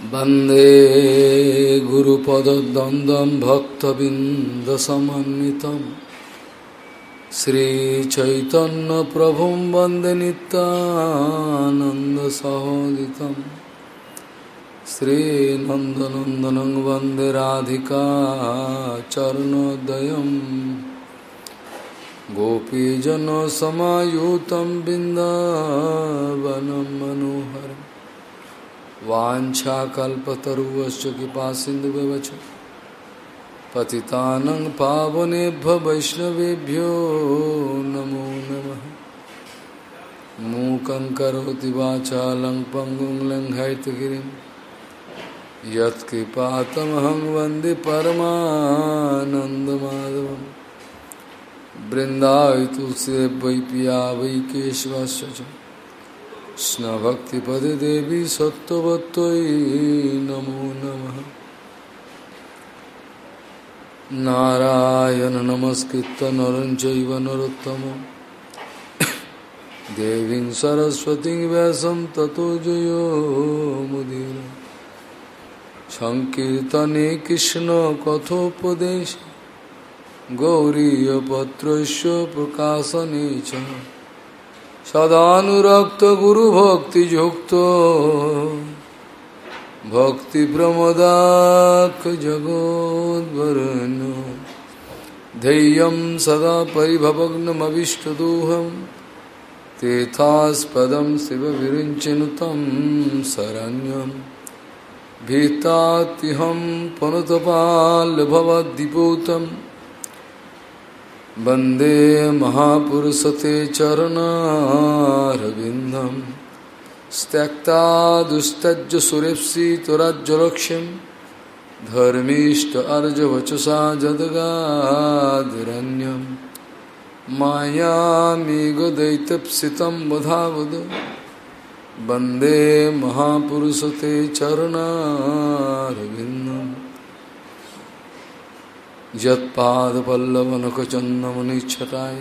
वंदे गुरुपदद्वन्द्वं भक्तबिन्दसमन्वितं श्रीचैतन्यप्रभुं वंदे नित्यानन्दसहोदितं श्रीनन्दनन्दनं वंदे राधिका चरणोदयं गोपीजनसमायुतं बिन्दावनं मनोहरम्। वाछाकल्पतरुवश्च कृपा सिन्धुव्यवच पतितानं पावनेभ्य वैष्णवेभ्यो नमो नमः। मूकं करोति वाचालं पङ्गुं लङ्घयितगिरिं। यत्कृपातमहं वंदे परमानन्दमाधवं बृन्दाय तुलसी वै पिया वै কৃষ্ণভক্তিপদে দেবী সত্যবত্যই নমো নম। নারায়ণ নমস্কৃত নরঞ্চব নরোত্তম। দেবী সরস্বতী ব্যাসম ততো জয়োমুদীর সংকীর্তনে কৃষ্ণ কথোপদেশ। গৌরীপত্র প্রকাশনে চ। सदानुरक्त गुरु भक्ति युक्तो भक्ति प्रमदाक जगोदरण धैर्य सदा परिभवग्नमीष्टदोहम तीर्थास्पद शिव विरचन तम शरण्यम भीतातिहम पुनतपाल भवदीपूतम वंदे महापुरुषते चरणारविन्दं त्यक्ता दुस्तज्ज सुरेप्सि त्वराज्जलक्ष्यं धर्मीष्ट अर्जवचसा जदगादिरण्यं मायामेघदैतप्सितं वधावद। वंदे महापुरुषते चरणारविन्दम्। यत्पादपल्लवनखचन्दमनिच्छटाय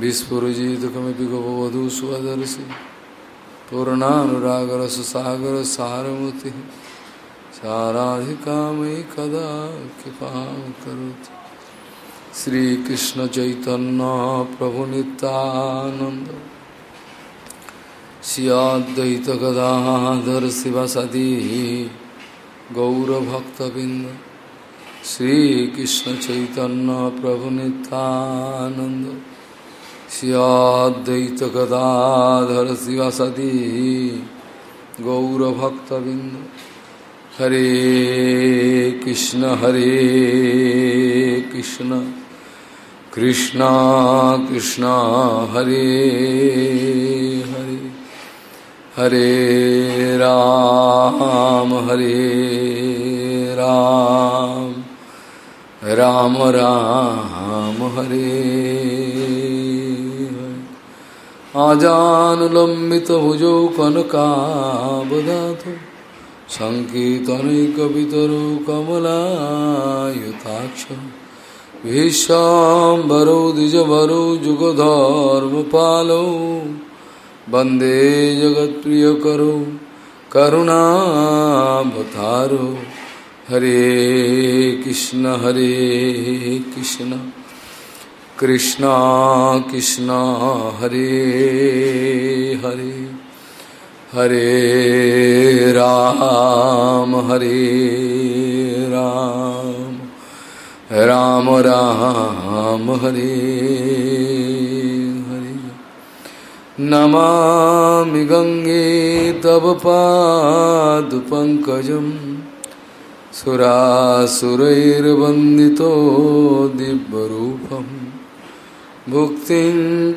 विस्फुरजितकमिपि गपवधू स्वदर्शि पूर्णानुरागरससागरसारमूर्तिः साराधिकामयि कदा कृपां करोति श्रीकृष्णचैतन्यप्रभुनितानन्द स्याद्वैतगदाधर शिवसदी गौरभक्तबिन्द শ্রীকৃষ্ণ চৈতন্য প্রভু নিত্যানন্দ। শ্রীয়দ্বৈত গদাধর শিবাসদি গৌরভক্তবৃন্দ। হরে কৃষ্ণ হরে কৃষ্ণ। কৃষ্ণ কৃষ্ণ, হরে হরে। হরে রাম হরে রাম। রাম রাম হরে আজানুলম্বিত ভুজৌ কনকাবদাত সঙ্কীর্তনৈকিতর কমলায়ুতাক্ষ ভীষ্মরো দ্বিজরো যুগধর্মপাল বন্দে জগৎপ্রিয় করো করুণাবতারো हरे कृष्ण हरे कृष्ण। कृष्ण कृष्ण, हरे हरे। हरे राम हरे राम। राम राम, हरे हरे। नमामि गङ्गे तव पादपङ्कजम् सुरासुरैर्वन्दितो दिव्यरूपं भुक्तिं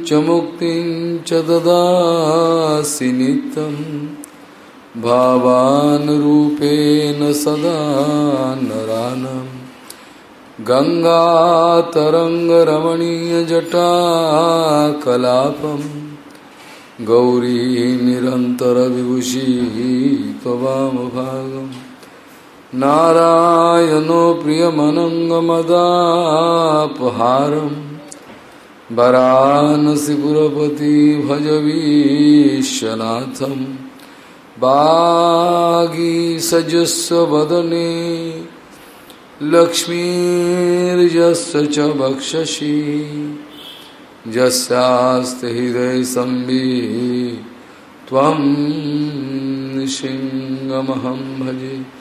च मुक्तिं च ददासि नित्यं भावानुरूपेण सदा नरानं गङ्गातरङ्गरमणीयजटाकलापं गौरी निरन्तरविभूषी नारायणो प्रियमनङ्गमदापहारं वरानसिपुरपति भजवीशनाथं बागीसजस्वदने लक्ष्मीर्यस्य च वक्षसि। यस्यास्ति हृदयसंवि त्वं सिंहमहं भजे।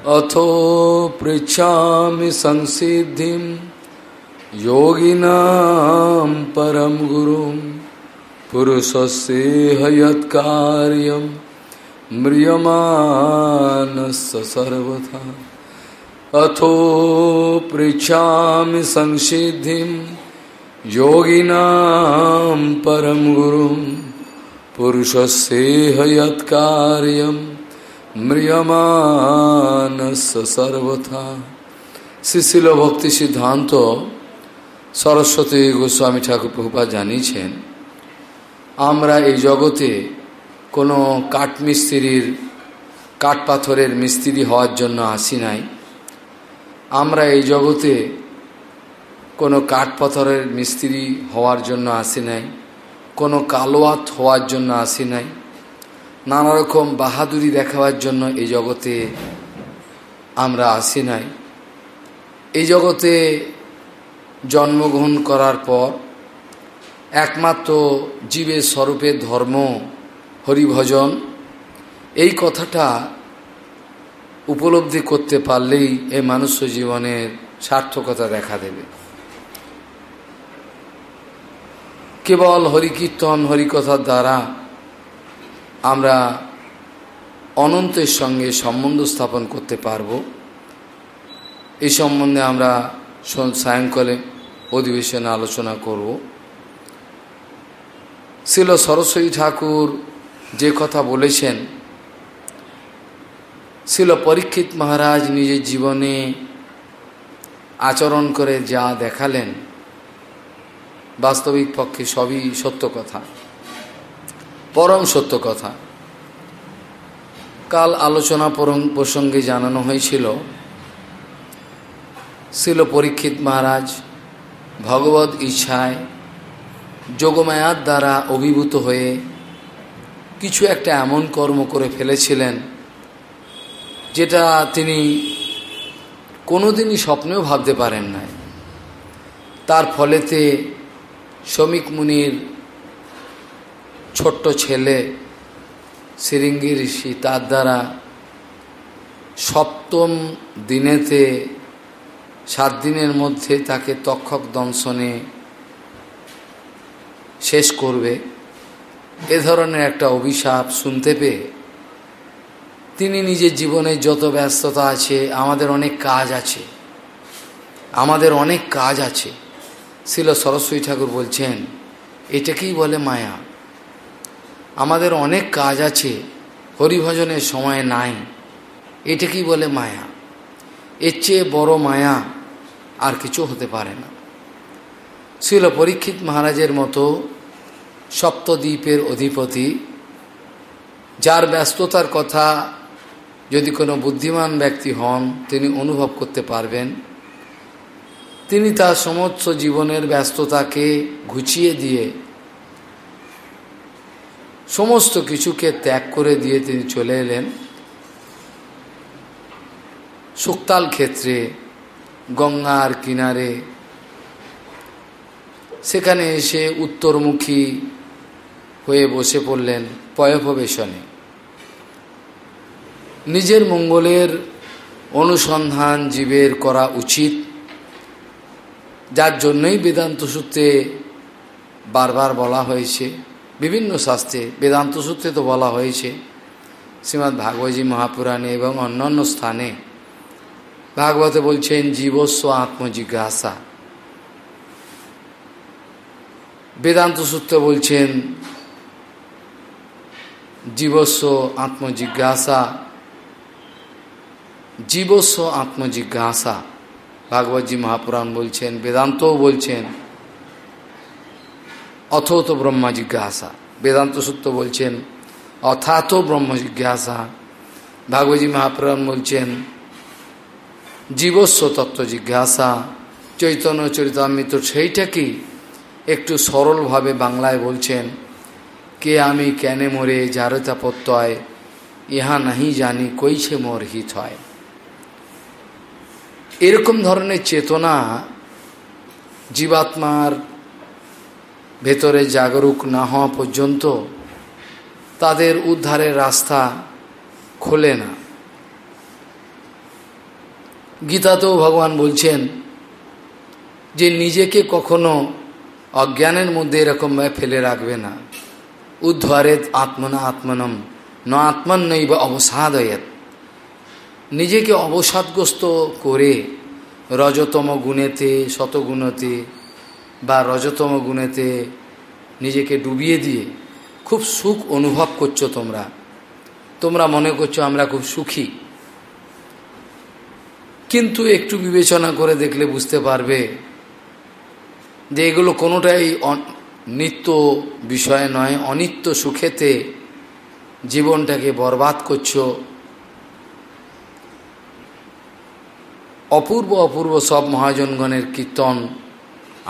अथो संसिधिं योगिनां परम गुरुं पुरुषस्येह यत्कार्यं म्रियमाणस्य सर्वथा। अथो पृच्छामि संसिधिं योगिनां परम गुरुं पुरुषस्येह यत्कार्यं মৃয়মান সর্বথা শিশিল ভক্তি সিদ্ধান্ত সরস্বতী গোস্বামী ঠাকুর প্রভুপা জানিয়েছেন আমরা এই জগতে কোনো কাঠমিস্ত্রির কাঠ পাথরের মিস্ত্রি হওয়ার জন্য আসি নাই। আমরা এই জগতে কোনো কাঠ পাথরের মিস্ত্রি হওয়ার জন্য আসি নাই, কোনো কালোয়াত হওয়ার জন্য আসি নাই। নানা রকম বাহাদুরি দেখাবার জন্য এই জগতে আমরা আসি নাই। এই জগতে জন্মগ্রহণ করার পর একমাত্র জীবের স্বরূপের ধর্ম, হরিভজন, এই কথাটা উপলব্ধি করতে পারলেই এই মানুষ্য জীবনের সার্থকতা দেখা দেবে। কেবল হরিকীর্তন, হরিকথার দ্বারা আমরা অনন্তের সঙ্গে সম্বন্ধ স্থাপন করতে পারব। এই সম্বন্ধে আমরা সায়ংকালে অধিবেশনে আলোচনা করব। শিল সরস্বতী ঠাকুর যে কথা বলেছেন শিল পরীক্ষিত মহারাজ নিজের জীবনে আচরণ করে যা দেখালেন, বাস্তবিক পক্ষে সবই সত্য কথা। পরম সত্য কথা। কাল আলোচনা প্রসঙ্গে জানানো হয়েছিল শিল পরীক্ষিত মহারাজ ভগবত ইচ্ছায় যোগমায়ার দ্বারা অভিভূত হয়ে কিছু একটা এমন কর্ম করে ফেলেছিলেন, যেটা তিনি কোনোদিনই স্বপ্নেও ভাবতে পারেন নাই। তার ফলেতে শ্রমিক মুনির ছোট্ট ছেলে, সিরিঙ্গি ঋষি, তার দ্বারা সপ্তম দিনেতে, সাত দিনের মধ্যে তাকে তক্ষক দংশনে শেষ করবে। এ ধরনের একটা অভিশাপ শুনতে পেয়ে তিনি নিজের জীবনে যত ব্যস্ততা আছে, আমাদের অনেক কাজ আছে। আমাদের অনেক কাজ আছে। শিল সরস্বতী ঠাকুর বলছেন, এটাকেই বলে মায়া। আমাদের অনেক কাজ আছে, হরিভজনের সময় নাই। এটা কি বলে মায়া? এর চেয়ে বড় মায়া আর কিছু হতে পারে না। শিল পরীক্ষিত মহারাজের মতো সপ্তদ্বীপের অধিপতি, যার ব্যস্ততার কথা যদি কোনো বুদ্ধিমান ব্যক্তি হন, তিনি অনুভব করতে পারবেন। তিনি তার সমস্ত জীবনের ব্যস্ততাকে ঘুচিয়ে দিয়ে সমস্ত কিছুকে ত্যাগ করে দিয়ে তিনি চলে এলেন। শুক্তাল ক্ষেত্রে, গঙ্গার কিনারে। সেখানে এসে উত্তরমুখী হয়ে বসে পড়লেন পয়োপবেশনে নিজের মঙ্গলের অনুসন্ধান জীবের করা উচিত, যার জন্যই বেদান্ত সূত্রে বারবার বলা হয়েছে। বিভিন্ন শাস্ত্রে বেদান্ত সূত্রে তো বলা হয়েছে শ্রীমৎ ভাগবতী মহাপুরাণে এবং অন্যান্য স্থানে। ভাগবতে বলছেন, জীবস্ব আত্মজিজ্ঞাসা। বেদান্ত সূত্রে বলছেন, জীবস্ব আত্মজিজ্ঞাসা। জীবস্ব আত্মজিজ্ঞাসা। ভাগবতী মহাপুরাণ বলছেন, বেদান্তও বলছেন অথত ব্রহ্মা জিজ্ঞাসা। বেদান্ত সূত্র বলছেন অথাত ব্রহ্ম জিজ্ঞাসা। ভাগবতী মহাপুরাণ বলছেন, জীবস্ব তত্ত্ব জিজ্ঞাসা। চৈতন্য চরিতামৃত সেইটাকেই একটু সরলভাবে বাংলায় বলছেন, কে আমি কেনে মরে যারতা প্রত্যয় ইহা নাহি জানি কইছে মোর হিত হয় এরকম ধরনের চেতনা জীবাত্মার ভেতরে জাগরুক না হওয়া পর্যন্ত তাদের উদ্ধারের রাস্তা খোলে না। গীতাতেও ভগবান বলছেন যে নিজেকে কখনো অজ্ঞানের মধ্যে এরকমভাবে ফেলে রাখবে না। উদ্ধারেত আত্মনা আত্মনম, ন আত্মন নই বা অবসাদয়ত। নিজেকে অবসাদগ্রস্ত করে রজতম গুণেতে, শতগুণতে বা রজতম গুণেতে নিজেকে ডুবিয়ে দিয়ে খুব সুখ অনুভব করছ তোমরা। তোমরা মনে করছ আমরা খুব সুখী। কিন্তু একটু বিবেচনা করে দেখলে বুঝতে পারবে যে এগুলো কোনোটাই নিত্য বিষয় নয়, অনিত্য সুখেতে জীবনটাকে বরবাদ করছ। অপূর্ব অপূর্ব সব মহাজনগণের কীর্তন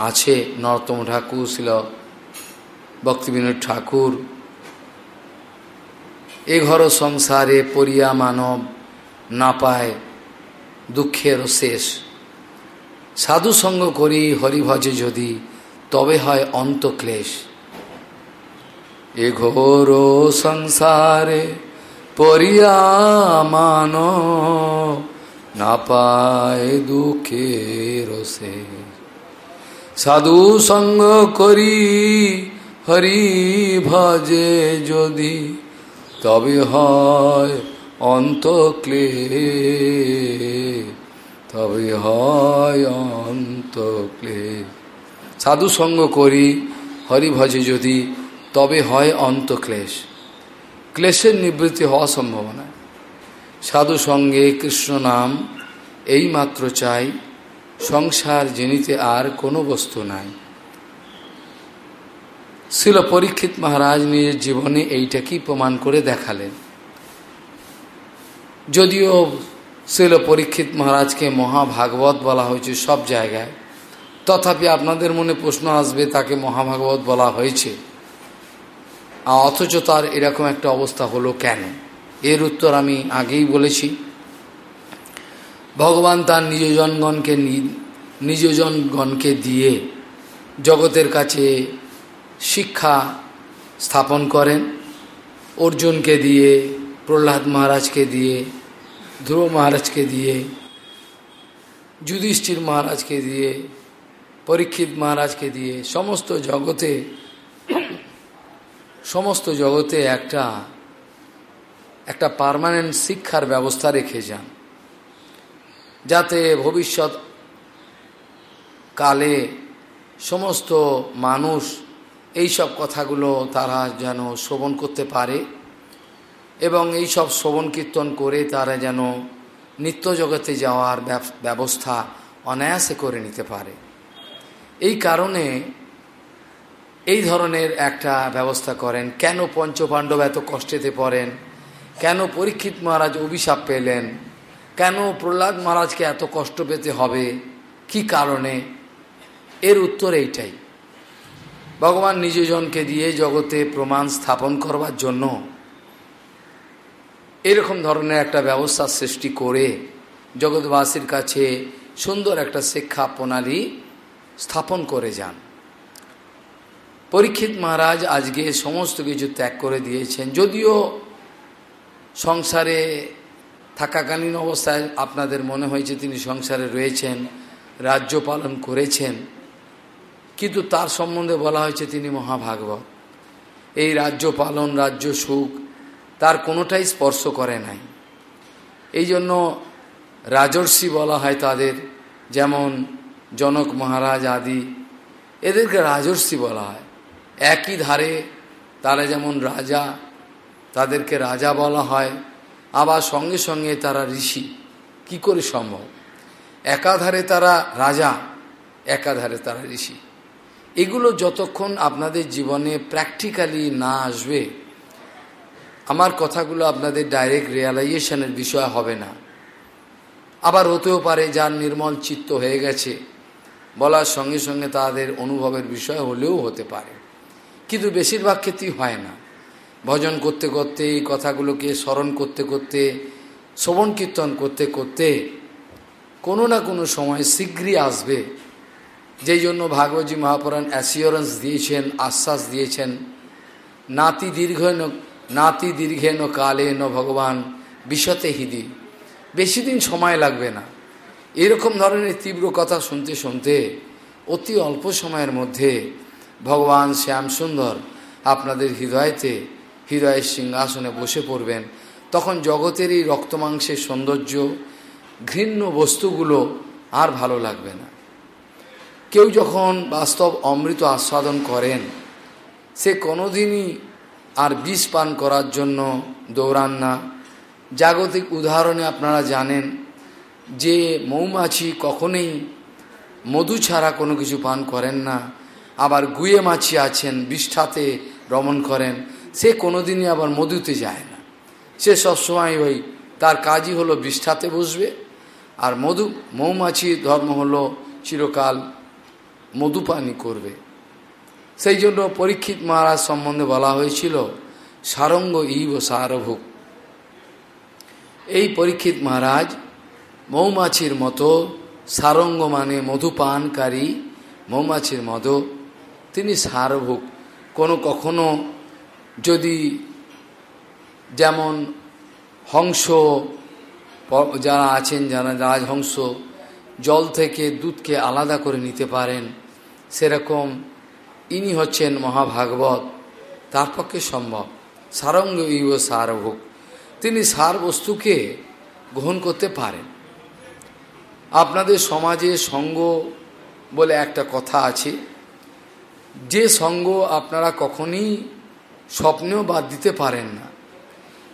আছে নরতম ঠাকুর, ছিল ভক্তিবিনোদ ঠাকুর। এ ঘর সংসারে পরিয়া মানব না পায় দুঃখের শেষ। সাধু সঙ্গ করি হরিভজে যদি, তবে হয় অন্তক্লেশ। এ ঘোর সংসারে পরিয়া মানব না পায় দুঃখের শেষ। সাধু সঙ্গ করি, হরি ভজে যদি, তবে হয় অন্তক্লে। তবে হয় অন্তক্লে। সাধু সঙ্গ করি, হরি ভজে যদি, তবে হয় অন্তক্লেশ। ক্লেশের নিবৃত্তি হওয়া সম্ভাবনা। সাধু সঙ্গে কৃষ্ণ নাম এই মাত্র চাই। সংসার জেনিতে আর কোনো বস্তু নাই। ছিল পরীক্ষিত মহারাজ নিজের জীবনে এইটাকেই প্রমাণ করে দেখালেন? যদিও ছিল পরীক্ষিত মহারাজকে মহাভাগবত বলা হয়েছে সব জায়গায়, তথাপি আপনাদের মনে প্রশ্ন আসবে তাকে মহাভাগবত বলা হয়েছে। অথচ তার এরকম একটা অবস্থা হলো কেন? এর উত্তর আমি আগেই বলেছি। ভগবান তার নিজজনগণকে নিজজনগণকে দিয়ে জগতের কাছে শিক্ষা স্থাপন করেন। অর্জুনকে দিয়ে, প্রহ্লাদ মহারাজকে দিয়ে, ধ্রুব মহারাজকে দিয়ে, যুধিষ্ঠির মহারাজকে দিয়ে, পরীক্ষিত মহারাজকে দিয়ে, সমস্ত জগতে সমস্ত জগতে একটা একটা পারমানেন্ট শিক্ষার ব্যবস্থা রেখে যান। যাতে ভবিষ্যৎ কালে সমস্ত মানুষ এই সব কথাগুলো তারা যেন শ্রবণ করতে পারে এবং এই সব শ্রবণ কীর্তন করে তারা যেন নিত্য জগতে যাওয়ার ব্যবস্থা অনায়াসে করে নিতে পারে। এই কারণে এই ধরনের একটা ব্যবস্থা করেন। কেন পঞ্চপাণ্ডব এত কষ্টেতে পড়েন? কেন পরীক্ষিত মহারাজ অভিশাপ পেলেন? কেন প্রহ্লাদ মহারাজকে এত কষ্ট পেতে হবে? কি কারণে? এর উত্তর এইটাই। ভগবান নিজজনকে দিয়ে জগতে প্রমাণ স্থাপন করবার জন্য এরকম ধরনের একটা ব্যবস্থা সৃষ্টি করে জগৎবাসীর কাছে সুন্দর একটা শিক্ষা প্রণালী স্থাপন করে যান। পরীক্ষিত মহারাজ আজকে সমস্ত কিছু ত্যাগ করে দিয়েছেন। যদিও সংসারে থাকাকালীন অবস্থায় আপনাদের মনে হয়েছে তিনি সংসারে রয়েছেন, রাজ্য পালন করেছেন, কিন্তু তার সম্বন্ধে বলা হয়েছে তিনি মহাভাগবত। এই রাজ্য পালন, রাজ্য সুখ তার কোনোটাই স্পর্শ করে নাই। এই জন্য রাজর্ষি বলা হয় তাদের, যেমন জনক মহারাজ আদি, এদেরকে রাজর্ষি বলা হয়। একই ধারে তারা যেমন রাজা, তাদেরকে রাজা বলা হয়। আবার সঙ্গে সঙ্গে তারা ঋষি। কি করে সম্ভব? একাধারে তারা রাজা, একাধারে তারা ঋষি। এগুলো যতক্ষণ আপনাদের জীবনে প্র্যাকটিক্যালি না আসবে, আমার কথাগুলো আপনাদের ডাইরেক্ট রিয়ালাইজেশনের বিষয় হবে না। আবার হতেও পারে যার নির্মল চিত্ত হয়ে গেছে, বলার সঙ্গে সঙ্গে তাদের অনুভবের বিষয় হলেও হতে পারে। কিন্তু বেশিরভাগ ক্ষেত্রেই হয় না। ভজন করতে করতে, এই কথাগুলোকে স্মরণ করতে করতে, শ্রবণ কীর্তন করতে করতে, কোনো না কোনো সময় শীঘ্রই আসবে। যেই জন্য ভাগবতী মহাপুরাণ অ্যাসিওরেন্স দিয়েছেন, আশ্বাস দিয়েছেন, নাতি দীর্ঘেন নাতি দীর্ঘেন কালেন ভগবান বিশতে হিদি। বেশি দিন সময় লাগবে না। এরকম ধরনের তীব্র কথা শুনতে শুনতে, অতি অল্প সময়ের মধ্যে ভগবান শ্যাম সুন্দর আপনাদের হৃদয়তে হৃদয়ের সিংহাসনে বসে পড়বেন। তখন জগতের এই রক্তমাংসের সৌন্দর্য, ঘৃণ্য বস্তুগুলো আর ভালো লাগবে না। কেউ যখন বাস্তব অমৃত আস্বাদন করেন, সে কোনোদিনই আর বিষ পান করার জন্য দৌড়ান না। জাগতিক উদাহরণে আপনারা জানেন যে মৌমাছি কখনোই মধু ছাড়া কোনো কিছু পান করেন না। আবার গুয়ে মাছি আছেন, বিষ্ঠাতে রমণ করেন। সে কোনোদিনই আবার মধুতে যায় না। সে সবসময় ওই তার কাজই হলো বিষ্ঠাতে বসবে। আর মধু মৌমাছির ধর্ম হলো চিরকাল মধুপানি করবে। সেই জন্য পরীক্ষিত মহারাজ সম্বন্ধে বলা হয়েছিল, সারঙ্গ ইব সারভুক এই পরীক্ষিত মহারাজ মৌমাছির মতো সারঙ্গ মানে মধুপানকারী মৌমাছির মতো, তিনি সারভুক কোনো কখনো যদি যেমন হংস, যারা আছেন, যারা রাজহংস, জল থেকে দুধকে আলাদা করে নিতে পারেন, সেরকম ইনি হচ্ছেন মহাভাগবত। তার পক্ষে সম্ভব। সারঙ্গ ইব সারভোগ। তিনি সার বস্তুকে গ্রহণ করতে পারেন। আপনাদের সমাজে সঙ্গ বলে একটা কথা আছে। যে সঙ্গ আপনারা কখনই স্বপ্নেও বাদ দিতে পারেন না।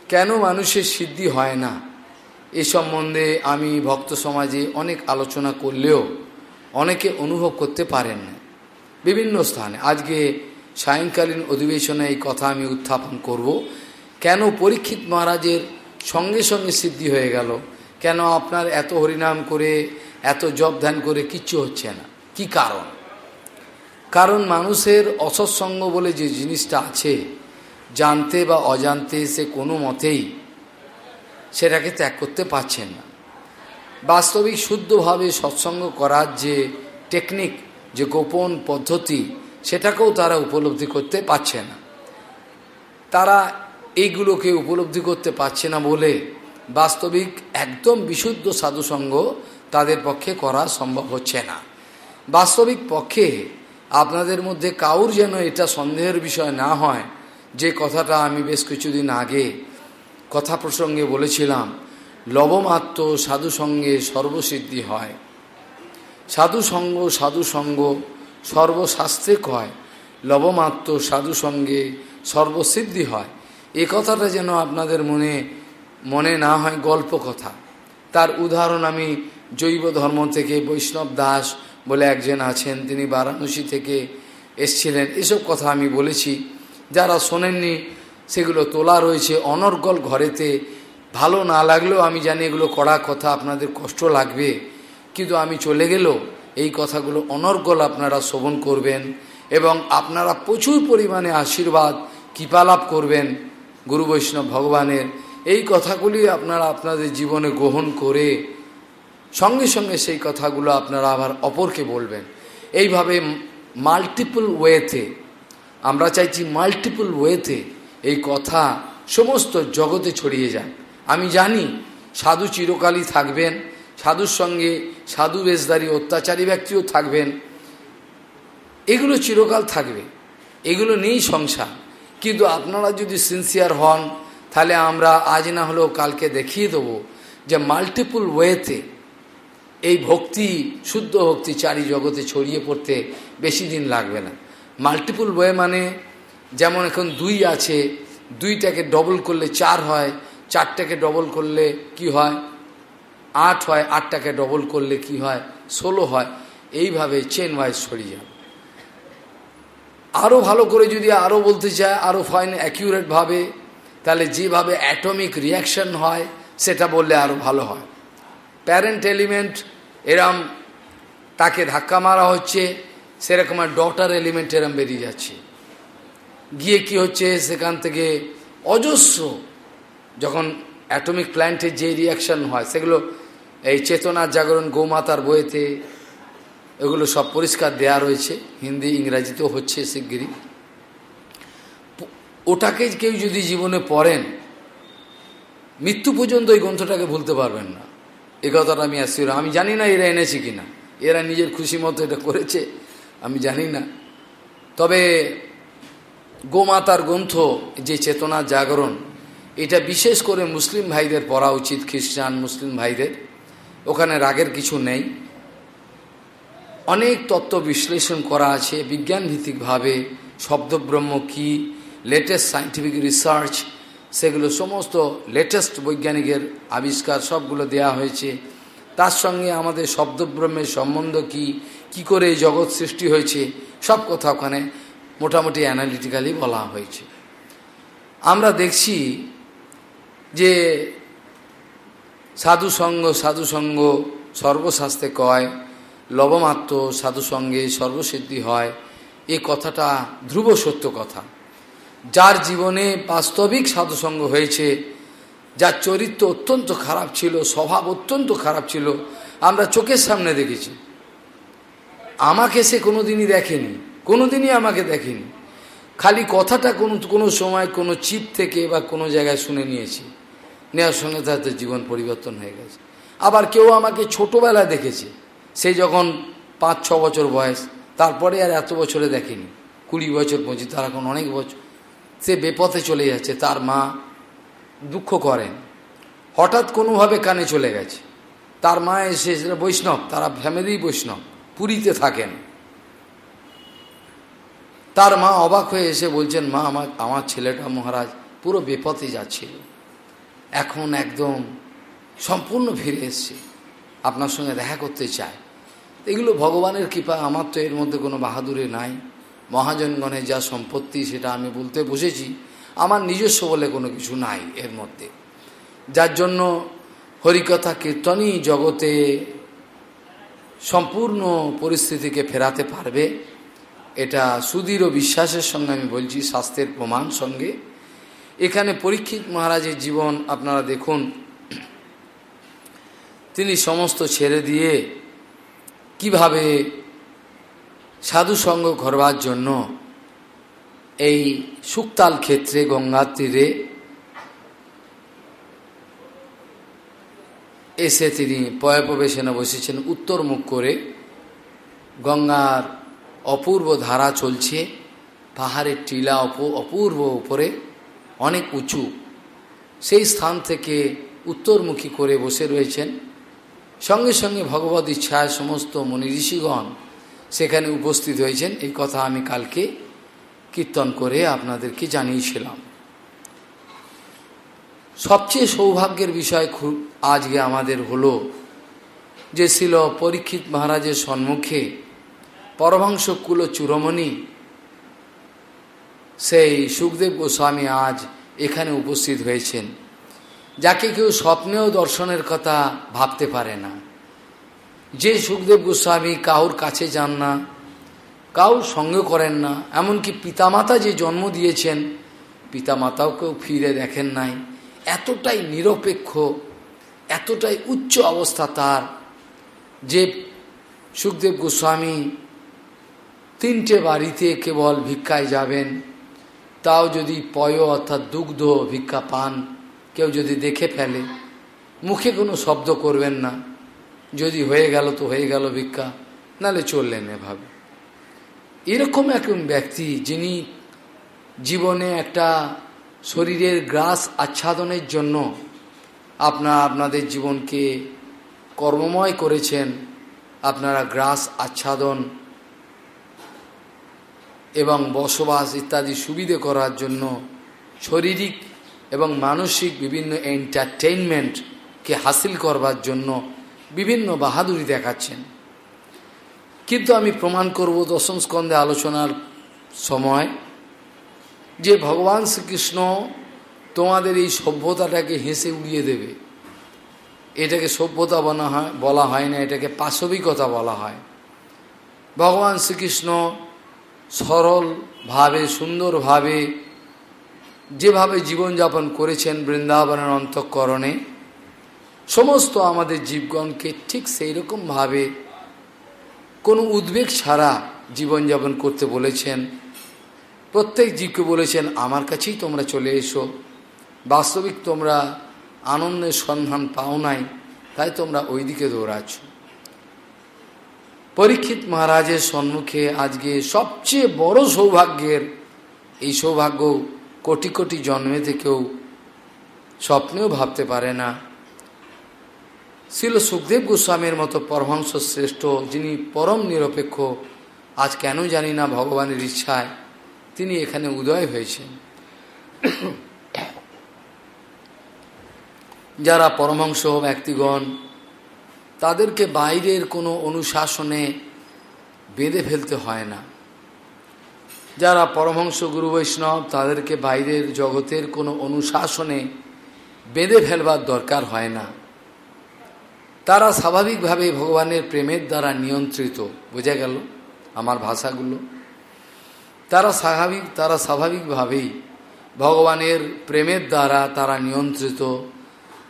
কেন মানুষের সিদ্ধি হয় না? এ সম্বন্ধে আমি ভক্ত সমাজে অনেক আলোচনা করলেও অনেকে অনুভব করতে পারেন না। বিভিন্ন স্থানে। আজকে সায়ংকালীন অধিবেশনে এই কথা আমি উত্থাপন করব। কেন পরীক্ষিত মহারাজের সঙ্গে সঙ্গে সিদ্ধি হয়ে গেল? কেন আপনার এত হরিনাম করে, এত জপ ধ্যান করে কিচ্ছু হচ্ছে না? কি কারণ? কারণ মানুষের অসৎসঙ্গ বলে যে জিনিসটা আছে জানতে বা অজান্তে সে কোনো মতেই সেটাকে ত্যাগ করতে পারছেন না। বাস্তবিক শুদ্ধভাবে সৎসঙ্গ করার যে টেকনিক যে গোপন পদ্ধতি, সেটাকেও তারা উপলব্ধি করতে পারছে না। তারা এইগুলোকে উপলব্ধি করতে পারছে না বলে বাস্তবিক একদম বিশুদ্ধ সাধুসঙ্গ তাদের পক্ষে করা সম্ভব হচ্ছে না। বাস্তবিক পক্ষে আপনাদের মধ্যে কাউর যেন এটা সন্দেহের বিষয় না হয় যে কথাটা আমি বেশ কিছুদিন আগে কথা প্রসঙ্গে বলেছিলাম, লবমাত্র সাধু সঙ্গে সর্বসিদ্ধি হয়। সাধু সঙ্গ সাধু সঙ্গ, সর্বশাস্ত্রে কয়, লবমাত্র সাধু সঙ্গে সর্বসিদ্ধি হয়। এ কথাটা যেন আপনাদের মনে মনে না হয় গল্প কথা। তার উদাহরণ আমি জৈব ধর্ম থেকে বৈষ্ণব দাস বলে একজন আছেন, তিনি বারাণসী থেকে এসছিলেন। এসব কথা আমি বলেছি। যারা শোনেননি, সেগুলো তোলা রয়েছে। অনর্গল ঘরেতে। ভালো না লাগলেও আমি জানি এগুলো কড়া কথা, আপনাদের কষ্ট লাগবে। কিন্তু আমি চলে গেলেও এই কথাগুলো অনর্গল আপনারা শ্রবণ করবেন এবং আপনারা প্রচুর পরিমাণে আশীর্বাদ কৃপালাভ করবেন গুরু বৈষ্ণব ভগবানের। এই কথাগুলি আপনারা আপনাদের জীবনে গ্রহণ করে সঙ্গে সঙ্গে সেই কথাগুলো আপনারা আবার অপরকে বলবেন। এইভাবে মাল্টিপল ওয়েতে আমরা চাইছি মাল্টিপল ওয়েতে এই কথা সমস্ত জগতে ছড়িয়ে যায় আমি জানি সাধু চিরকালই থাকবেন, সাধুর সঙ্গে সাধু বেশদারি অত্যাচারী ব্যক্তিও থাকবেন। এগুলো চিরকাল থাকবে, এগুলো নেই সংসার। কিন্তু আপনারা যদি সিনসিয়ার হন, তাহলে আমরা আজ না হলেও কালকে দেখিয়ে দেবো যে মাল্টিপল ওয়েতে এই ভক্তি, শুদ্ধ ভক্তি চারি জগতে ছড়িয়ে পড়তে বেশি দিন লাগবে না। মাল্টিপুল ওয়ে মানে যেমন এখন দুই আছে, দুইটাকে ডবল করলে চার হয়, চারটাকে ডবল করলে কি হয়? আট হয়, আটটাকে ডবল করলে কি হয়? ষোলো হয়। এইভাবে চেন ওয়াইজ ছড়িয়ে যাবে আরও ভালো করে যদি আরও বলতে চায় আরও ফাইন অ্যাকিউরেটভাবে তাহলে যেভাবে অ্যাটমিক রিয়াকশন হয়, সেটা বললে আরও ভালো হয়। প্যারেন্ট এলিমেন্ট এরম তাকে ধাক্কা মারা হচ্ছে। সেরকম আর ডটার এলিমেন্ট এরম বেরিয়ে যাচ্ছে। গিয়ে কি হচ্ছে? সেখান থেকে অজস্র যখন অ্যাটমিক প্ল্যান্টের যে রিয়াকশন হয়, সেগুলো এই চেতনার জাগরণ গোমাতার বইতে, এগুলো সব পরিষ্কার দেয়া রয়েছে। হিন্দি, ইংরাজিতেও হচ্ছে শিগগিরই। ওটাকে কেউ যদি জীবনে পড়েন, মৃত্যু পর্যন্ত ওই গ্রন্থটাকে ভুলতে পারবেন না। এ কথাটা আমি অ্যাসিওর আমি জানি না এরা এনেছি কিনা। এরা নিজের খুশি মতো এটা করেছে। আমি জানি না। তবে গোমাতার গ্রন্থ, যে চেতনার জাগরণ, এটা বিশেষ করে মুসলিম ভাইদের পড়া উচিত, খ্রিস্টান মুসলিম ভাইদের। ওখানে রাগের কিছু নেই। অনেক তত্ত্ব বিশ্লেষণ করা আছে, বিজ্ঞানভিত্তিকভাবে শব্দব্রহ্ম কী লেটেস্ট সাইন্টিফিক রিসার্চ সেগুলো সমস্ত লেটেস্ট বৈজ্ঞানিকের আবিষ্কার সবগুলো দেয়া হয়েছে। তার সঙ্গে আমাদের শব্দব্রহ্মের সম্বন্ধ কি? কি করে জগৎ সৃষ্টি হয়েছে? সব কথা ওখানে মোটামুটি অ্যানালিটিক্যালি বলা হয়েছে। আমরা দেখছি যে সাধুসঙ্গ সাধুসঙ্গ সর্বশাস্ত্রে কয়, লবমাত্র সাধুসঙ্গে সর্বসিদ্ধি হয়। এ কথাটা ধ্রুব সত্য কথা। যার জীবনে বাস্তবিক সাধুসঙ্গ হয়েছে যার চরিত্র অত্যন্ত খারাপ ছিল, স্বভাব অত্যন্ত খারাপ ছিল, আমরা চোখের সামনে দেখেছি। আমাকে সে কোনোদিনই দেখেনি, কোনোদিনই আমাকে দেখেনি। খালি কথাটা কোনো কোনো সময় কোনো চিপ থেকে বা কোনো জায়গায় শুনে নিয়েছি। নেওয়ার সঙ্গে তাদের জীবন পরিবর্তন হয়ে গেছে। আবার কেউ আমাকে ছোটোবেলায় দেখেছে, সে যখন পাঁচ, ছ বছর বয়স, তারপরে আর এত বছরে দেখেনি। কুড়ি বছর পঁচিশ তার এখন অনেক বছর, সে বেপথে চলে যাচ্ছে, তার মা দুঃখ করেন। হঠাৎ কোনোভাবে কানে চলে গেছে। তার মা এসে বৈষ্ণব, তারা ফ্যামিলি বৈষ্ণব, পুরীতে থাকেন। তার মা অবাক হয়ে এসে বলছেন, মা, আমার আমার ছেলেটা মহারাজ পুরো বেপথে যাচ্ছিল। এখন একদম সম্পূর্ণ ফিরে এসছে। আপনার সঙ্গে দেখা করতে চায়। এগুলো ভগবানের কৃপা, আমার তো এর মধ্যে কোনো বাহাদুরে নাই। মহাজনগণের যা সম্পত্তি, সেটা আমি বলতে বসেছি। আমার নিজস্ব বলে কোনো কিছু নাই এর মধ্যে। যার জন্য হরিকথা কীর্তনই জগতে সম্পূর্ণ পরিস্থিতিকে ফেরাতে পারবে। এটা সুদৃঢ় বিশ্বাসের সঙ্গে আমি বলছি স্বাস্থ্যের প্রমাণ সঙ্গে। এখানে পরীক্ষিত মহারাজের জীবন আপনারা দেখুন। তিনি সমস্ত ছেড়ে দিয়ে কীভাবে সাধুসঙ্গ করবার জন্য এই সুক্তাল ক্ষেত্রে গঙ্গার তীরে এসে তিনি পয়প্রবেশনে বসেছেন, উত্তর মুখ করে। গঙ্গার অপূর্ব ধারা চলছে, পাহাড়ের টিলা অপূর্ব উপরে, অনেক উঁচু। সেই স্থান থেকে উত্তরমুখী করে বসে রয়েছেন। সঙ্গে সঙ্গে ভগবত ইচ্ছায় সমস্ত মনি ঋষিগণ সেখানে উপস্থিত হয়েছেন। এই কথা আমি কালকে কীর্তন করে আপনাদেরকে জানিয়েছিলাম। সবচেয়ে সৌভাগ্যের বিষয় খুব আজকে আমাদের হলো যে ছিল পরীক্ষিত মহারাজের সম্মুখে পরমাংশ কুল চূড়মণি সেই সুখদেব গোস্বামী আজ এখানে উপস্থিত হয়েছেন, যাকে কেউ স্বপ্নেও দর্শনের কথা ভাবতে পারে না। যে সুখদেব গোস্বামী কাউর কাছে যান না কাউর সঙ্গে করেন না। এমনকি পিতামাতা যে জন্ম দিয়েছেন, পিতামাতাও কেউ ফিরে দেখেন নাই। এতটাই নিরপেক্ষ, এতটাই উচ্চ অবস্থা তার যে সুখদেব গোস্বামী তিনটে বাড়িতে কেবল ভিক্ষায় যাবেন, তাও যদি পয় অর্থাৎ দুগ্ধ ভিক্ষা পান, কেউ যদি দেখে ফেলে, মুখে কোনো শব্দ করবেন না। যদি হয়ে গেল তো হয়ে গেল ভিক্ষা, নালে চললেন এভাবে। এরকম একজন ব্যক্তি যিনি জীবনে একটা শরীরের গ্রাস আচ্ছাদনের জন্য আপনারা আপনাদের জীবনকে কর্মময় করেছেন, আপনারা গ্রাস আচ্ছাদন এবং বসবাস ইত্যাদি সুবিধে করার জন্য শারীরিক এবং মানসিক বিভিন্ন এন্টারটেইনমেন্টকে হাসিল করবার জন্য বিভিন্ন বাহাদুরি দেখাচ্ছেন। কিন্তু আমি প্রমাণ করব দশম স্কন্ধে আলোচনার সময় যে ভগবান শ্রীকৃষ্ণ তোমাদের এই সভ্যতাটাকে হেসে উড়িয়ে দেবে। এটাকে সভ্যতা বলা হয় বলা হয় না, এটাকে পাশবিকতা বলা হয়। ভগবান শ্রীকৃষ্ণ সরলভাবে সুন্দরভাবে যেভাবে জীবনযাপন করেছেন বৃন্দাবনের অন্তঃকরণে, সমস্ত আমাদের জীবগণকে ঠিক সেই রকমভাবে কোনো উদ্বেগ ছাড়া জীবনযাপন করতে বলেছেন। প্রত্যেক জীবকে বলেছেন, আমার কাছেই তোমরা চলে এসো। বাস্তবিক তোমরা আনন্দের সন্ধান পাও নাই, তাই তোমরা ওই দিকে দৌড়াচ্ছ। পরীক্ষিত মহারাজের সম্মুখে আজকে সবচেয়ে বড় সৌভাগ্যের এই সৌভাগ্য কোটি কোটি জন্মে থেকেও স্বপ্নেও ভাবতে পারে না। ছিল সুখদেব গোস্বামীর মতো পরমহংস শ্রেষ্ঠ, যিনি পরম নিরপেক্ষ। আজ কেন জানি না ভগবানের ইচ্ছায় তিনি এখানে উদয় হয়েছেন। যারা পরমহংস ব্যক্তিগণ, তাদেরকে বাইরের কোনো অনুশাসনে বেঁধে ফেলতে হয় না। যারা পরমহংস গুরু বৈষ্ণব, তাদেরকে বাইরের জগতের কোনো অনুশাসনে বেঁধে ফেলবার দরকার হয় না। তারা স্বাভাবিকভাবে ভগবানের প্রেমের দ্বারা নিয়ন্ত্রিত। বোঝা গেল আমার ভাষাগুলো? তারা স্বাভাবিক, তারা স্বাভাবিকভাবেই ভগবানের প্রেমের দ্বারা তারা নিয়ন্ত্রিত।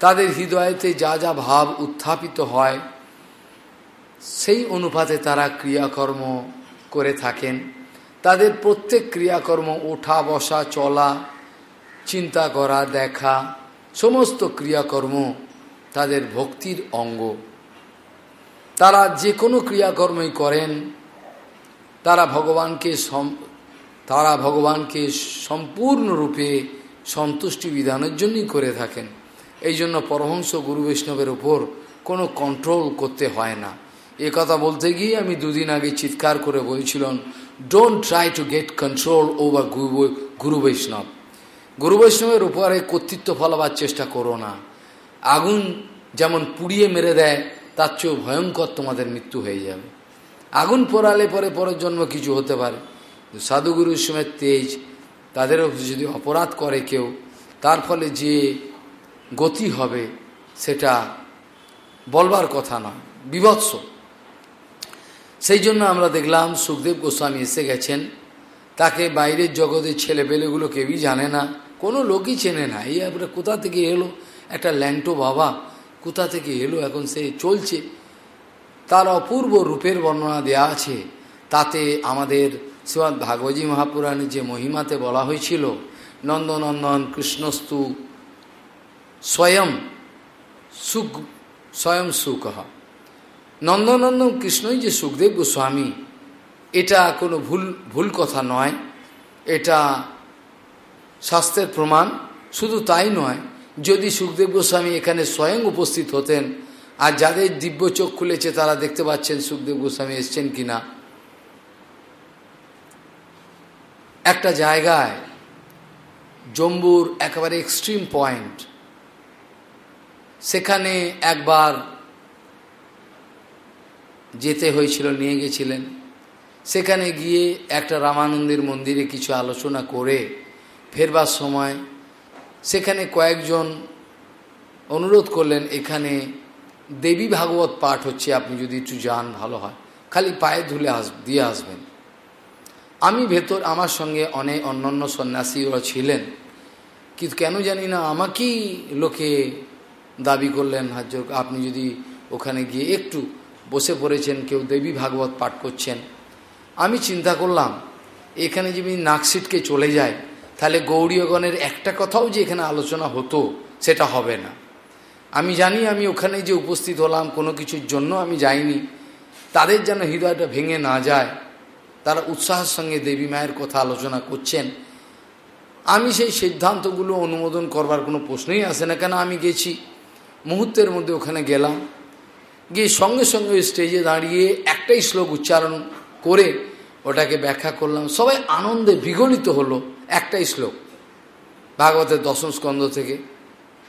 তাদের হৃদয়তে যা যা ভাব উত্থাপিত হয়, সেই অনুপাতে তারা ক্রিয়াকর্ম করে থাকেন। তাদের প্রত্যেক ক্রিয়াকর্ম ওঠা, বসা, চলা, চিন্তা করা, দেখা, সমস্ত ক্রিয়াকর্ম তাদের ভক্তির অঙ্গ। তারা যে কোনো ক্রিয়াকর্মই করেন, তারা ভগবানকে তারা ভগবানকে সম্পূর্ণরূপে সন্তুষ্টি বিধানের জন্যই করে থাকেন। এই জন্য পরহংস গুরু বৈষ্ণবের ওপর কোনো কন্ট্রোল করতে হয় না। এ কথা বলতে গিয়ে আমি দুদিন আগে চিৎকার করে বলছিলাম don't try to get control over গুরু বৈষ্ণব। গুরু বৈষ্ণবের উপরে কর্তৃত্ব ফলাবার চেষ্টা করো না। আগুন যেমন পুড়িয়ে মেরে দেয়, তার চেয়েও ভয়ঙ্কর তোমাদের মৃত্যু হয়ে যাবে। আগুন পোড়ালে পরে পরের জন্ম কিছু হতে পারে। সাধুগুরু সময় তেজ, তাদেরও যদি অপরাধ করে কেউ, তার ফলে যে গতি হবে সেটা বলবার কথা নয়, বিভৎস। সেই জন্য আমরা দেখলাম সুখদেব গোস্বামী এসে গেছেন। তাকে বাইরের জগতের ছেলেপেলেগুলো কেউই জানে না, কোনো লোকই চেনে না। এই আপনি কোথা থেকে এলো? একটা ল্যাংটো বাবা কোথা থেকে এলো, এখন সে চলছে। তার অপূর্ব রূপের বর্ণনা দেয়া আছে। তাতে আমাদের শ্রীমৎ ভাগবতী মহাপুরাণের যে মহিমাতে বলা হয়েছিল, নন্দনন্দন কৃষ্ণস্তু স্বয়ং সুখ স্বয়ং সুখ। নন্দনন্দন কৃষ্ণই যে সুখদেব গোস্বামী, এটা কোনো ভুল ভুল কথা নয়। এটা শাস্ত্রের প্রমাণ, শুধু তাই নয় যদি সুখদেব গোস্বামী এখানে স্বয়ং উপস্থিত হতেন, আর যাদের দিব্য চোখ খুলেছে তারা দেখতে পাচ্ছেন সুখদেব গোস্বামী এসছেন কিনা। একটা জায়গায় জম্বুর একেবারে এক্সট্রিম পয়েন্ট সেখানে একবার যেতে হয়েছিল, নিয়ে গেছিলেন। সেখানে গিয়ে একটা রামানন্দের মন্দিরে কিছু আলোচনা করে ফেরবার সময় সেখানে কয়েকজন অনুরোধ করলেন, এখানে দেবী ভাগবত পাঠ হচ্ছে, আপনি যদি একটু যান, ভালো হয়। খালি পায়ে ধুলে আস, দিয়ে আসবেন। আমি ভেতর, আমার সঙ্গে অনেক অন্যান্য সন্ন্যাসীরা ছিলেন। কিন্তু কেন জানি না, আমাকেই লোকে দাবি করলেন হাজ আপনি যদি ওখানে গিয়ে একটু বসে পড়েছেন, কেউ দেবী ভাগবত পাঠ করছেন। আমি চিন্তা করলাম, এখানে যদি নাকশিটকে চলে যায় তাহলে গৌরীয়গণের একটা কথাও যে এখানে আলোচনা হতো, সেটা হবে না। আমি জানি আমি ওখানে যে উপস্থিত হলাম, কোনো কিছুর জন্য আমি যাইনি। তাদের যেন হৃদয়টা ভেঙে না যায়, তারা উৎসাহের সঙ্গে দেবী মায়ের কথা আলোচনা করছেন। আমি সেই সিদ্ধান্তগুলো অনুমোদন করবার কোনো প্রশ্নই আসে না, কেন আমি গেছি? মুহূর্তের মধ্যে ওখানে গেলাম। গিয়ে সঙ্গে সঙ্গে স্টেজে দাঁড়িয়ে একটাই শ্লোক উচ্চারণ করে ওটাকে ব্যাখ্যা করলাম। সবাই আনন্দে বিগলিত হলো। একটাই শ্লোক। ভাগবতের দশম স্কন্ধ থেকে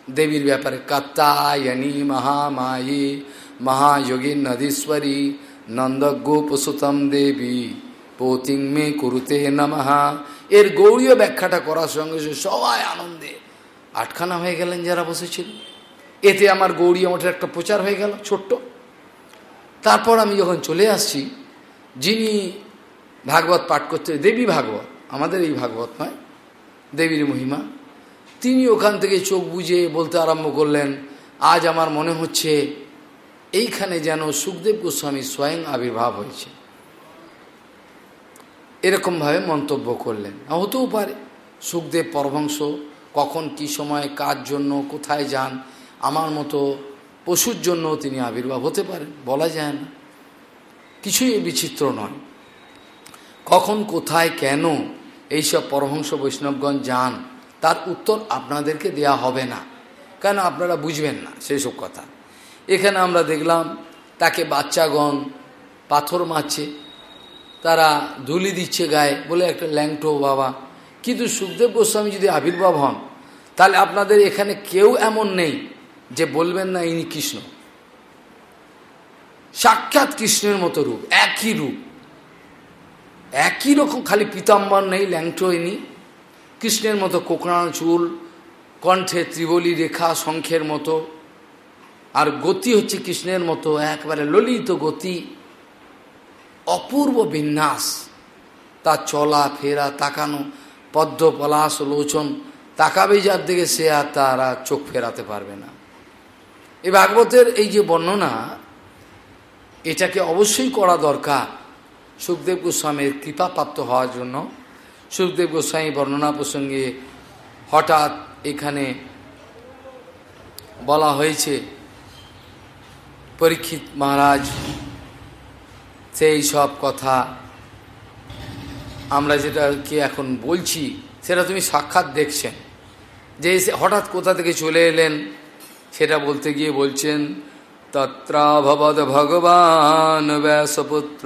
দেবীর ব্যাপারে, কাত্তায়নী মহামায়ী মহাযোগী নদীশ্বরী নন্দগোপসুতম দেবী পৌতিং মে কুরুতে নমহা এর গৌরীয় ব্যাখ্যাটা করার সঙ্গে সঙ্গে সবাই আনন্দে আটখানা হয়ে গেলেন যারা বসেছিল। এতে আমার গৌরী মঠের একটা প্রচার হয়ে গেল, ছোট্ট। তারপর আমি যখন চলে আসছি, যিনি ভাগবত পাঠ করতে, দেবী ভাগবত আমাদের এই ভাগবত নয়, দেবীর মহিমা। তিনি ওখান থেকে চোখ বুঝে বলতে আরম্ভ করলেন, আজ আমার মনে হচ্ছে এইখানে যেন সুখদেব গোস্বামী স্বয়ং আবির্ভাব হয়েছে। এরকমভাবে মন্তব্য করলেন। হতেও পারে, সুখদেব পরভংশ কখন কি সময় কার জন্য কোথায় যান, আমার মতো পশুর জন্য তিনি আবির্ভাব হতে পারেন, বলা যায় না। কিছুই বিচিত্র নয়। কখন, কোথায়, কেন এইসব পরহংস বৈষ্ণবগণ যান, তার উত্তর আপনাদেরকে দেয়া হবে না। কেন? আপনারা বুঝবেন না সেই সব কথা। এখানে আমরা দেখলাম, তাকে বাচ্চাগণ পাথর মারছে, তারা ধুলি দিচ্ছে গায়ে বলে একটা ল্যাংটো বাবা। কিন্তু সুখদেব গোস্বামী যদি আবির্ভাব হন, তাহলে আপনাদের এখানে কেউ এমন নেই যে বলবেন না ইনি কৃষ্ণ। সাক্ষাৎ কৃষ্ণের মতো রূপ, একই রূপ। একই রকম খালি পিতাম্বর নেই ল্যাংটো ইনি কৃষ্ণের মতো কোকড়ানো চুল, কণ্ঠে ত্রিবলী রেখা, শঙ্খের মতো। আর গতি হচ্ছে কৃষ্ণের মতো, একবারে ললিত গতি। অপূর্ব বিন্যাস। তার চলা, ফেরা, তাকানো, পদ্ম, পলাশ, লোচন, তাকাবে যার দিকে সে আর তারা চোখ ফেরাতে পারবে না। এই ভাগবতের এই যে বর্ণনা, এটাকে অবশ্যই করা দরকার। সুখদেব গোস্বামীর কৃপাপ্রাপ্ত হওয়ার জন্য সুখদেব গোস্বামী বর্ণনা প্রসঙ্গে হঠাৎ এখানে বলা হয়েছে, পরীক্ষিত মহারাজ, সেই সব কথা আমরা যেটা কি এখন বলছি, সেটা তুমি সাক্ষাৎ দেখছেন। যে হঠাৎ কোথা থেকে চলে এলেন, সেটা বলতে গিয়ে বলছেন তত্রাভবদ ভগবান ব্যাসপুত্র।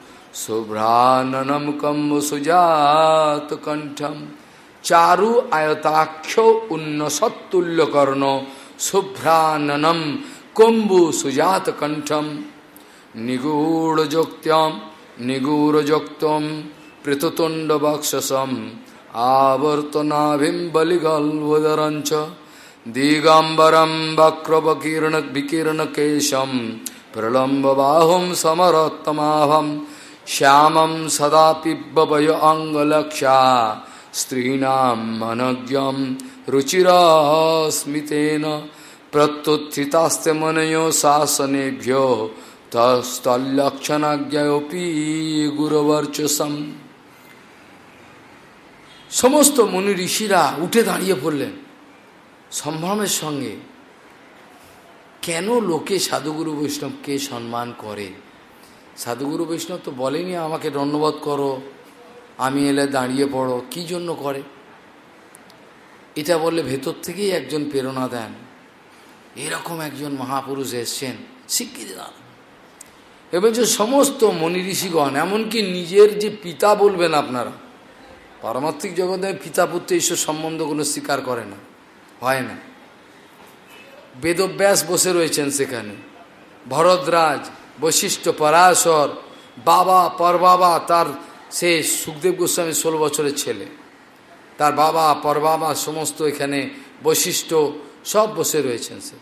শুভ্রাননম কম্ব সুজাত কণ্ঠম চারু আয়তাক্ষ উন্নসত্তুল্য কর্ণ শুভ্রাননম কম্বু সুজাত কণ্ঠম নিগূঢ়যোক্তম নিগূঢ়যোক্তম পৃথতুণ্ড বক্ষসম আবর্তনাভিম বলিগল্বদরঞ্চ দিগম্বরম বক্রবকীর্ণ বিকীর্ণ প্রলম্ব বাহুম সমরোত্তমাভম শ্যামম সদা পিব্বয় অঙ্গলক্ষা স্ত্রীণাম অনজ্ঞম রুচির স্মিতেন প্রত্যুত্থিতাস্তে মনয় শাসনেভ্য তস্তল্লক্ষণাজ্ঞপি গুরবর্চসম সমস্ত মুনি ঋষিরা উঠে দাঁড়িয়ে পড়লেন সম্ভ্রমের সঙ্গে কেন লোকে সাধুগুরু বৈষ্ণবকে সম্মান করে? সাধুগুরু বৈষ্ণব তো বলেনি আমাকে ধন্যবাদ করো, আমি এলে দাঁড়িয়ে পড়ো, কি জন্য করে? এটা বললে ভেতর থেকেই একজন প্রেরণা দেন। এরকম একজন মহাপুরুষ এসছেন স্বীকৃতি দান এবং যে সমস্ত মনি ঋষিগণ এমনকি নিজের যে পিতা বলবেন আপনারা পারমার্থিক জগতে পিতা পুত্র ঈশ্বর সম্বন্ধ কোনো স্বীকার করে না, হয় না। বেদব্যাস বসে রয়েছেন সেখানে। ভরদ্রাজ বৈশিষ্ট্য পরাশর, বাবা, পরবাবা, তার সে সুখদেব গোস্বামী ষোলো বছরের ছেলে। তার বাবা, পরবাবা, সমস্ত এখানে বৈশিষ্ট্য সব বসে রয়েছেন সে।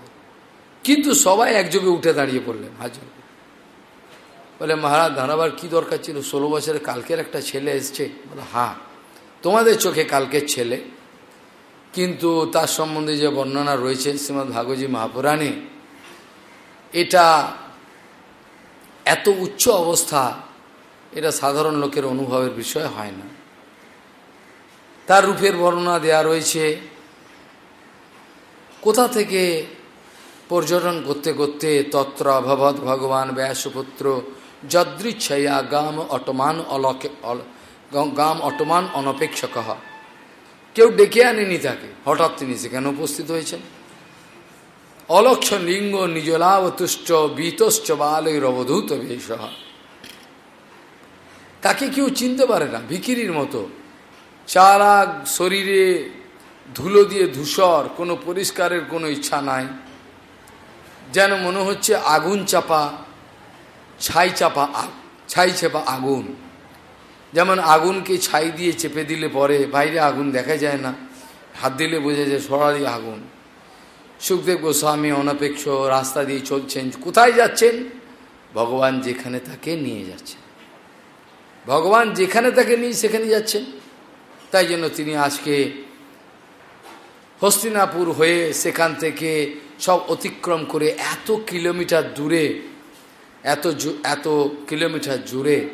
কিন্তু সবাই একযোগে উঠে দাঁড়িয়ে পড়লেন হাজার। বলে, মহারাজ দাঁড়াবার কি দরকার ছিল? ষোলো বছরের কালকের একটা ছেলে এসছে। বলে হ্যাঁ তোমাদের চোখে কালকের ছেলে। কিন্তু তার সম্বন্ধে যে বর্ণনা রয়েছে শ্রীমৎ ভাগবতী মহাপুরাণে, এটা এত উচ্চ অবস্থা, এটা সাধারণ লোকের অনুভবের বিষয় হয় না। তার রূপের বর্ণনা দেয়া রয়েছে, কোথা থেকে পর্যটন করতে করতে তত্র অভবৎ ভগবান ব্যাসপুত্র যদৃচ্ছয়া গাম অটমান অলকে গাম অটমান অনপেক্ষক। কেউ ডেকে আনেনি তাকে, হঠাৎ তিনি সেখানে উপস্থিত হয়েছেন। অলক্ষ লিঙ্গ নিজলাবতুষ্ট বীতশ্চ বালৈর অবধূত বেশ তাকে কেউ চিনতে পারে না ভিকিরির মতো। চারা শরীরে ধুলো দিয়ে ধূসর, কোনো পরিষ্কারের কোনো ইচ্ছা নাই। যেন মনে হচ্ছে আগুন চাপা, ছাই চাপা ছাই চাপা আগুন। যেমন আগুনকে ছাই দিয়ে চেপে দিলে পরে বাইরে আগুন দেখা যায় না। হাত দিলে বোঝা যায় সরারি আগুন। সুখদেব গোস্বামী অনপেক্ষ রাস্তা দিয়ে চলছেন, কোথায় যাচ্ছেন? ভগবান যেখানে তাকে নিয়ে যাচ্ছেন। ভগবান যেখানে তাকে নিয়ে সেখানে যাচ্ছেন। তাই জন্য তিনি আজকে হস্তিনাপুর হয়ে সেখান থেকে সব অতিক্রম করে এত কিলোমিটার দূরে, এত এত কিলোমিটার জুড়ে,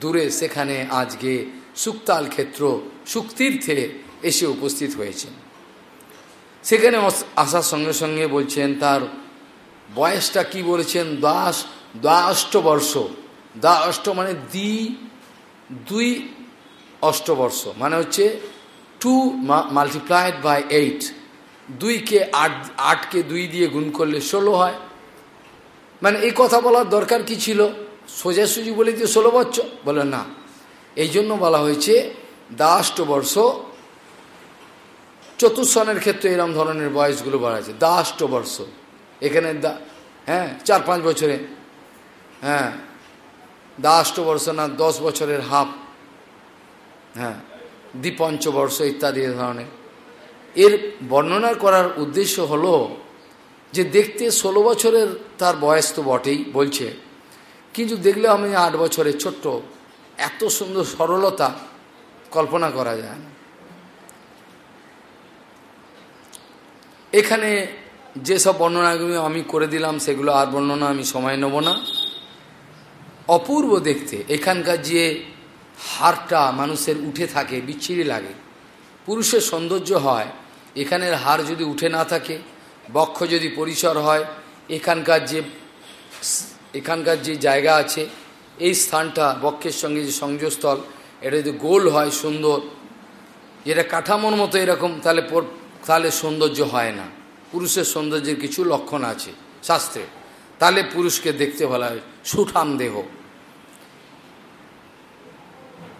দূরে সেখানে আজকে সুক্তাল ক্ষেত্র সুক্তীর্থে এসে উপস্থিত হয়েছেন। সেখানে আসার সঙ্গে সঙ্গে বলছেন, তার বয়সটা কি বলেছেন? দাস দ্বাষ্ট বর্ষ। দা অষ্ট মানে দ্বি দুই অষ্টবর্ষ মানে হচ্ছে টু মাল্টিপ্লাইড বাই এইট দুইকে আট, আটকে দুই দিয়ে গুণ করলে ষোলো হয়। মানে এই কথা বলার দরকার কি ছিল? সোজাসুজি বলে দিয়ে ষোলো বছর? বলে না। এই জন্য বলা হয়েছে দাষ্ট বর্ষ চতুর্সনের ক্ষেত্রে এরম ধরনের বয়সগুলো বাড়াচ্ছে হয়েছে দাষ্ট বর্ষ। এখানে দা হ্যাঁ চার পাঁচ বছরে হ্যাঁ দাষ্ট বর্ষ না, দশ বছরের হাফ হ্যাঁ দ্বিপঞ্চবর্ষ ইত্যাদি ধরনের। এর বর্ণনা করার উদ্দেশ্য হলো যে দেখতে ষোলো বছরের তার বয়স তো বটেই, বলছে। কিন্তু দেখলে আমি আট বছরের ছোট্ট, এত সুন্দর সরলতা কল্পনা করা যায় না। এখানে যেসব বর্ণনাগুলি আমি করে দিলাম, সেগুলো আর বর্ণনা আমি সময় নেব না। অপূর্ব দেখতে এখানকার যে হারটা মানুষের উঠে থাকে, বিচ্ছিরি লাগে। পুরুষের সৌন্দর্য হয়, এখানের হার যদি উঠে না থাকে, বক্ষ যদি পরিসর হয়, এখানকার যে এখানকার যে জায়গা আছে, এই স্থানটা বক্ষের সঙ্গে যে সংযোগস্থল, এটা যদি গোল হয় সুন্দর, যেটা কাঠামোর মতো এরকম, তাহলে তাহলে সৌন্দর্য হয় না। পুরুষের সৌন্দর্যের কিছু লক্ষণ আছে শাস্ত্রে। তাহলে পুরুষকে দেখতে ভালো হয় সুঠাম দেহ।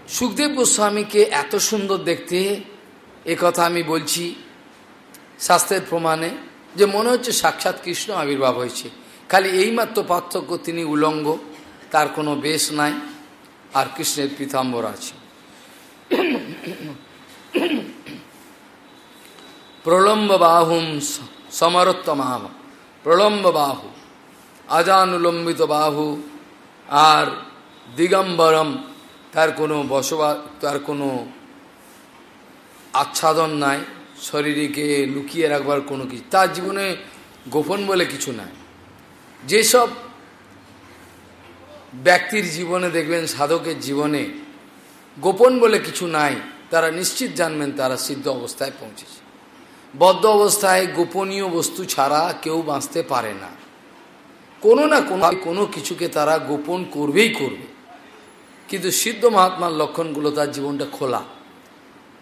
সুখদেব গোস্বামীকে এত সুন্দর দেখতে, এ কথা আমি বলছি শাস্ত্রের প্রমাণে, যে মনে হচ্ছে সাক্ষাৎ কৃষ্ণ আবির্ভাব হয়েছে। খালি এইমাত্র পার্থক্য তিনি উলঙ্গ, তার কোনো বেশ নাই, আর কৃষ্ণের পীতাম্বর আছে। প্রলম্ব বাহুম সমরত্তমাম প্রলম্ব বাহু আজানুলম্বিত বাহু, আর দিগম্বরম, তার কোনো বসবাস তার কোনো আচ্ছাদন নাই, শরীরকে লুকিয়ে রাখবার কোনো কিছু তার জীবনে গোপন বলে কিছু নাই। যেসব ব্যক্তির জীবনে দেখবেন, সাধকের জীবনে গোপন বলে কিছু নাই, তারা নিশ্চিত জানবেন তারা সিদ্ধ অবস্থায় পৌঁছেছে। বদ্ধ অবস্থায় গোপনীয় বস্তু ছাড়া কেউ বাঁচতে পারে না। কোনো না কোনো কোনো কিছুকে তারা গোপন করবেই করবে। কিন্তু সিদ্ধ মহাত্মার লক্ষণগুলো তার জীবনটা খোলা।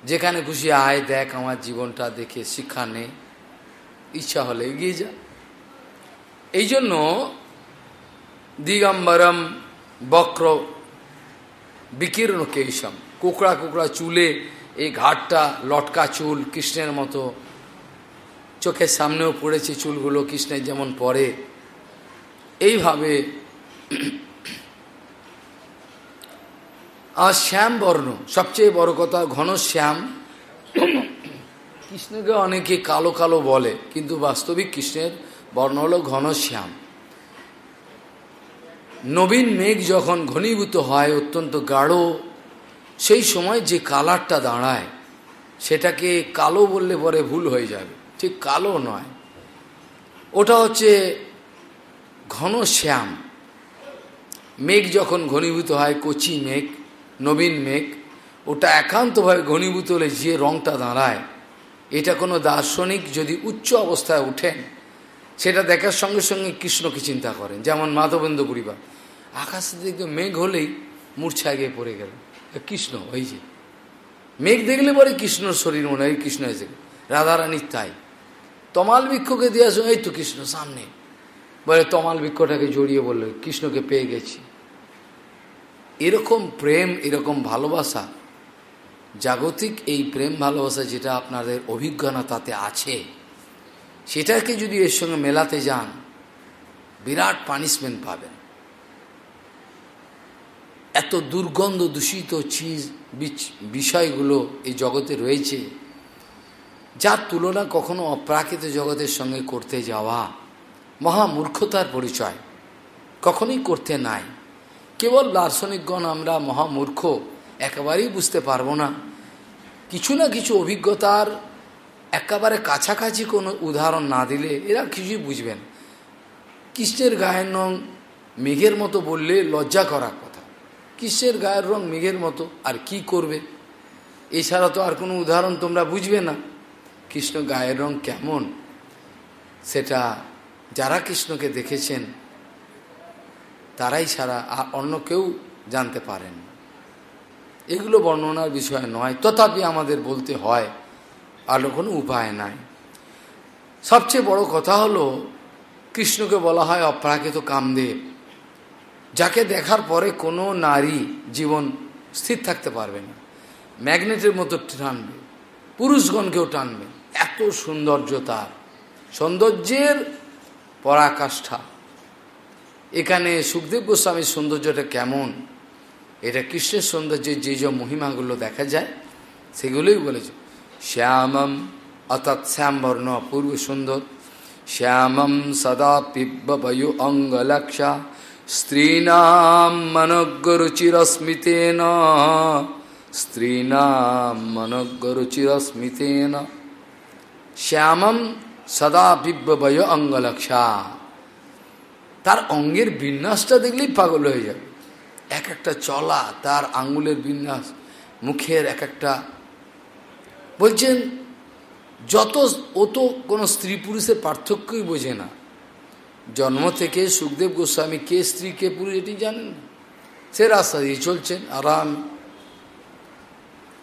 যেখানে খুশি, আয় দেখ আমার জীবনটা, দেখে শিক্ষা নে। ইচ্ছা হলে এগিয়ে যা। এই জন্য দিগম্বরম বক্র বিকীর্ণ কেশম, কুকড়া কুকড়া চুলে এই ঘাটটা, লটকা চুল, কৃষ্ণের মতো চোখের সামনেও পড়েছে চুলগুলো কৃষ্ণের যেমন পরে। এইভাবে আর শ্যাম বর্ণ, সবচেয়ে বড় কথা ঘন শ্যাম। কৃষ্ণকে অনেকে কালো কালো বলে, কিন্তু বাস্তবিক কৃষ্ণের বর্ণ হল ঘন শ্যাম। নবীন মেঘ যখন ঘনীভূত হয়, অত্যন্ত গাঢ়, সেই সময় যে কালারটা দাঁড়ায়, সেটাকে কালো বললে পরে ভুল হয়ে যাবে। ঠিক কালো নয়। ওটা হচ্ছে ঘন শ্যাম। মেঘ যখন ঘনীভূত হয়, কচি মেঘ, নবীন মেঘ, ওটা একান্তভাবে ঘনীভূত হলে যে রংটা দাঁড়ায়, এটা কোনো দার্শনিক যদি উচ্চ অবস্থায় উঠেন সেটা দেখার সঙ্গে সঙ্গে কৃষ্ণকে চিন্তা করেন। যেমন মাধবেন্দ্র পরিবার আকাশ দিকে মেঘ হলেই মূর্ছা গিয়ে পড়ে গেল। কৃষ্ণ, ওই যে। মেঘ দেখলে পরে কৃষ্ণর শরীর মনে হয়, কৃষ্ণ এসে রাধারানীর তাই। তমাল বৃক্ষকে দিয়ে আসো এই তো কৃষ্ণ, সামনে। বলে তমাল বৃক্ষটাকে জড়িয়ে বলল, কৃষ্ণকে পেয়ে গেছি। এরকম প্রেম, এরকম ভালোবাসা, জাগতিক এই প্রেম ভালোবাসা যেটা আপনাদের অভিজ্ঞতা তাতে আছে, সেটাকে যদি এর সঙ্গে মেলাতে যান, বিরাট পানিশমেন্ট পাবেন। এত দুর্গন্ধ দূষিত চিজ বিষয়গুলো এই জগতে রয়েছে যার তুলনা কখনো অপ্রাকৃত জগতের সঙ্গে করতে যাওয়া মহামূর্খতার পরিচয়। কখনোই করতে নাই। কেবল দার্শনিকগণ আমরা মহামূর্খ, একেবারেই বুঝতে পারব না। কিছু না কিছু অভিজ্ঞতার একেবারে কাছাকাছি কোনো উদাহরণ না দিলে এরা কিছুই বুঝবেন। কৃষ্ণের গায়ের রং মেঘের মতো বললে লজ্জা করার কথা। কৃষ্ণের গায়ের রং মেঘের মতো, আর কি করবে? এছাড়া তো আর কোনো উদাহরণ তোমরা বুঝবে না। কৃষ্ণ গায়ের রং কেমন? সেটা যারা কৃষ্ণকে দেখেছেন, তারাই ছাড়া আর অন্য কেউ জানতে পারেন। এগুলো বর্ণনার বিষয় নয়, তথাপি আমাদের বলতে হয়, আর কোনো উপায় নাই। সবচেয়ে বড় কথা হলো, কৃষ্ণকে বলা হয় অপ্রাকৃত কামদেব, যাকে দেখার পরে কোনো নারী জীবন স্থির থাকতে পারবে না। ম্যাগনেটের মতো টানবে, পুরুষগণকেও টানবে। এত সৌন্দর্য তার। সৌন্দর্যের পরাকাষ্ঠা। এখানে সুখদেব গোস্বামীর সৌন্দর্যটা কেমন? এটা কৃষ্ণের সৌন্দর্যের যে যে মহিমাগুলো দেখা যায়, সেগুলোই বলেছে। শ্যামম অর্থাৎ শ্যামবর্ণ অপূর্ব সুন্দর। শ্যামম সদা পিব্বয়ু অঙ্গলক্ষা। স্ত্রীণাম মনজ্ঞরুচিরস্মিতেন স্ত্রীণাম মনজ্ঞরুচিরস্মিতেন শ্যামম সদা বিব্বয় অঙ্গলক্ষা। তার অঙ্গের বিন্যাসটা দেখলেই পাগল হয়ে যাবে এক একটা চলা, তার আঙ্গুলের বিন্যাস, মুখের এক একটা। বলছেন, যত ও তো কোনো স্ত্রী পুরুষের পার্থক্যই বোঝে না। জন্ম থেকে সুখদেব গোস্বামী কে স্ত্রী, কে পুরুষ, এটি জানেন? সে রাস্তা দিয়ে চলছেন, আরাম।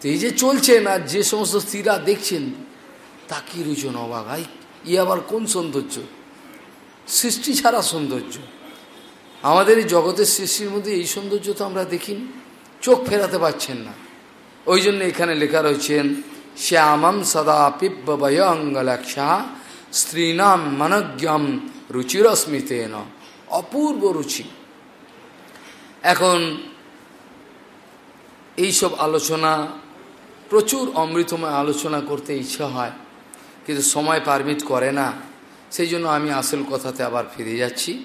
এই যে চলছেন আর যে সমস্ত স্ত্রীরা দেখছেন তা কি রুচন অবাক ভাই ই আবার কোন সৌন্দর্য? সৃষ্টি ছাড়া সৌন্দর্য। আমাদের এই জগতের সৃষ্টির মধ্যে এই সৌন্দর্য তো আমরা দেখিনি। চোখ ফেরাতে পারছেন না। ওই জন্য এখানে লেখা রয়েছেন, শ্যামম সদা পিব্বয় অঙ্গলাক্ষা স্ত্রীনাম মনজ্ঞম রুচিরস্মিতেন। অপূর্ব রুচি। এখন এইসব আলোচনা, প্রচুর অমৃতময় আলোচনা করতে ইচ্ছা হয়। কিন্তু সময় পারমিট করে না। সেই জন্য আমি আসল কথাতে আবার ফিরে যাচ্ছি।